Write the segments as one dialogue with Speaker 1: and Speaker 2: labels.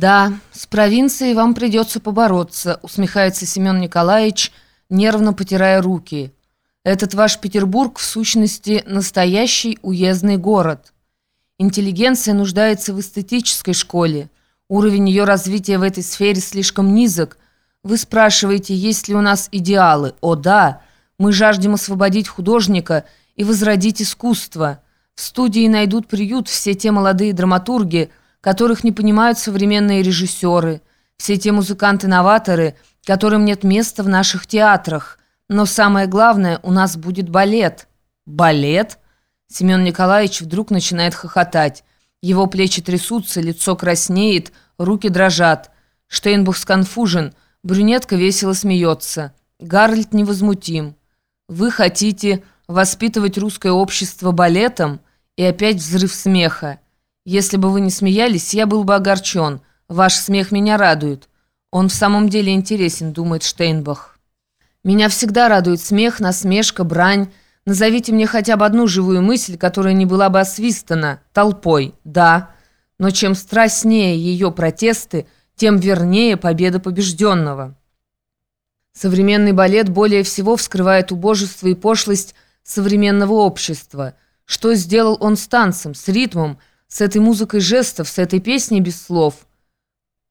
Speaker 1: «Да, с провинцией вам придется побороться», — усмехается Семен Николаевич, нервно потирая руки. «Этот ваш Петербург, в сущности, настоящий уездный город. Интеллигенция нуждается в эстетической школе. Уровень ее развития в этой сфере слишком низок. Вы спрашиваете, есть ли у нас идеалы? О, да! Мы жаждем освободить художника и возродить искусство. В студии найдут приют все те молодые драматурги, которых не понимают современные режиссеры, все те музыканты-новаторы, которым нет места в наших театрах. Но самое главное, у нас будет балет. Балет? Семен Николаевич вдруг начинает хохотать. Его плечи трясутся, лицо краснеет, руки дрожат. Штейнбух сконфужен, брюнетка весело смеется. Гарольд невозмутим. «Вы хотите воспитывать русское общество балетом?» И опять взрыв смеха. Если бы вы не смеялись, я был бы огорчен. Ваш смех меня радует. Он в самом деле интересен, думает Штейнбах. Меня всегда радует смех, насмешка, брань. Назовите мне хотя бы одну живую мысль, которая не была бы освистана толпой. Да, но чем страстнее ее протесты, тем вернее победа побежденного. Современный балет более всего вскрывает убожество и пошлость современного общества. Что сделал он с танцем, с ритмом, с этой музыкой жестов, с этой песней без слов.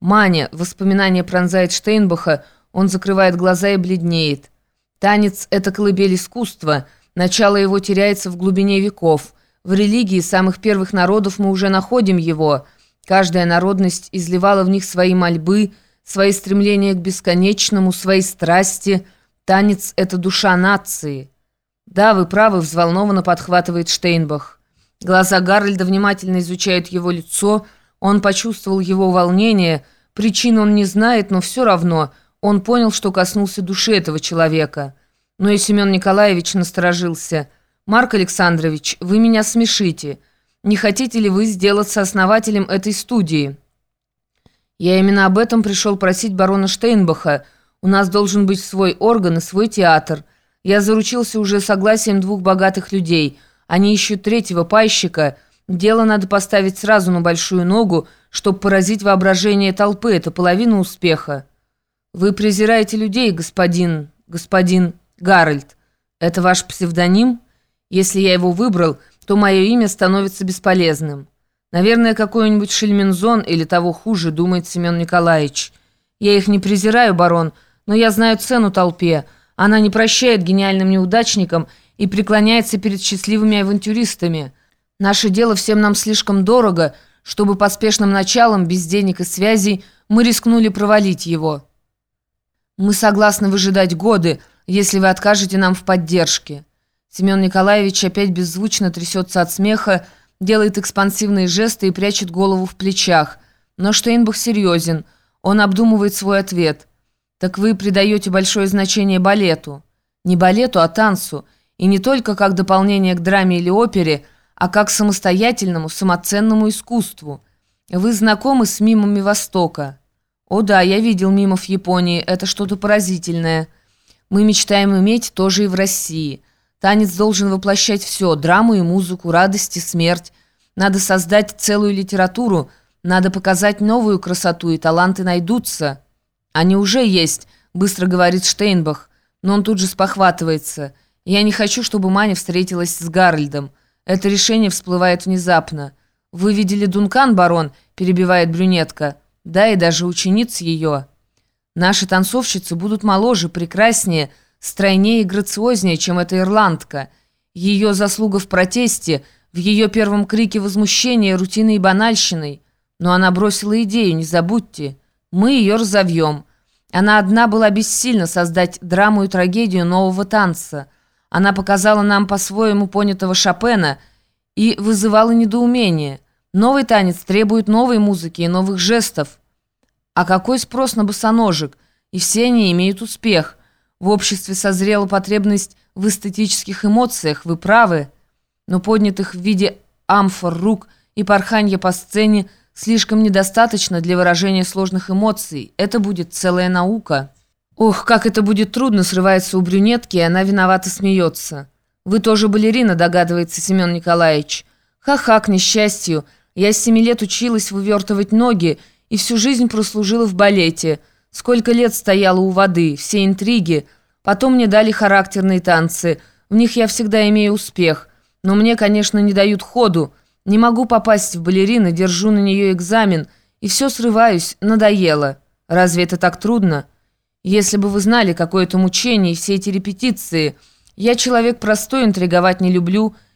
Speaker 1: Маня, воспоминание пронзает Штейнбаха, он закрывает глаза и бледнеет. Танец — это колыбель искусства, начало его теряется в глубине веков. В религии самых первых народов мы уже находим его. Каждая народность изливала в них свои мольбы, свои стремления к бесконечному, свои страсти. Танец — это душа нации. Да, вы правы, взволнованно подхватывает Штейнбах. Глаза Гарольда внимательно изучают его лицо. Он почувствовал его волнение. Причину он не знает, но все равно он понял, что коснулся души этого человека. Но и Семен Николаевич насторожился. «Марк Александрович, вы меня смешите. Не хотите ли вы сделаться основателем этой студии?» «Я именно об этом пришел просить барона Штейнбаха. У нас должен быть свой орган и свой театр. Я заручился уже согласием двух богатых людей – они ищут третьего пайщика. Дело надо поставить сразу на большую ногу, чтобы поразить воображение толпы. Это половина успеха. Вы презираете людей, господин... господин Гарольд. Это ваш псевдоним? Если я его выбрал, то мое имя становится бесполезным. Наверное, какой-нибудь Шельмензон или того хуже, думает Семен Николаевич. Я их не презираю, барон, но я знаю цену толпе. Она не прощает гениальным неудачникам и преклоняется перед счастливыми авантюристами. Наше дело всем нам слишком дорого, чтобы поспешным началом, без денег и связей, мы рискнули провалить его. Мы согласны выжидать годы, если вы откажете нам в поддержке». Семен Николаевич опять беззвучно трясется от смеха, делает экспансивные жесты и прячет голову в плечах. Но Штейнбах серьезен. Он обдумывает свой ответ. «Так вы придаете большое значение балету». «Не балету, а танцу» и не только как дополнение к драме или опере, а как самостоятельному, самоценному искусству. Вы знакомы с мимами Востока? О да, я видел мимов Японии, это что-то поразительное. Мы мечтаем иметь тоже и в России. Танец должен воплощать все, драму и музыку, радость и смерть. Надо создать целую литературу, надо показать новую красоту, и таланты найдутся. Они уже есть, быстро говорит Штейнбах, но он тут же спохватывается – я не хочу, чтобы Маня встретилась с Гарольдом. Это решение всплывает внезапно. Вы видели Дункан, барон?» – перебивает брюнетка. «Да, и даже учениц ее. Наши танцовщицы будут моложе, прекраснее, стройнее и грациознее, чем эта ирландка. Ее заслуга в протесте, в ее первом крике возмущения, рутиной и банальщиной. Но она бросила идею, не забудьте. Мы ее разовьем. Она одна была бессильна создать драму и трагедию нового танца – она показала нам по-своему понятого Шопена и вызывала недоумение. Новый танец требует новой музыки и новых жестов. А какой спрос на босоножек? И все они имеют успех. В обществе созрела потребность в эстетических эмоциях, вы правы. Но поднятых в виде амфор рук и порханья по сцене слишком недостаточно для выражения сложных эмоций. Это будет целая наука». «Ох, как это будет трудно!» срывается у брюнетки, и она виновато смеется. «Вы тоже балерина», догадывается Семен Николаевич. «Ха-ха, к несчастью. Я с семи лет училась вывертывать ноги, и всю жизнь прослужила в балете. Сколько лет стояла у воды, все интриги. Потом мне дали характерные танцы. В них я всегда имею успех. Но мне, конечно, не дают ходу. Не могу попасть в балерины, держу на нее экзамен. И все срываюсь, надоело. Разве это так трудно? Если бы вы знали, какое это мучение, все эти репетиции. Я человек простой, интриговать не люблю.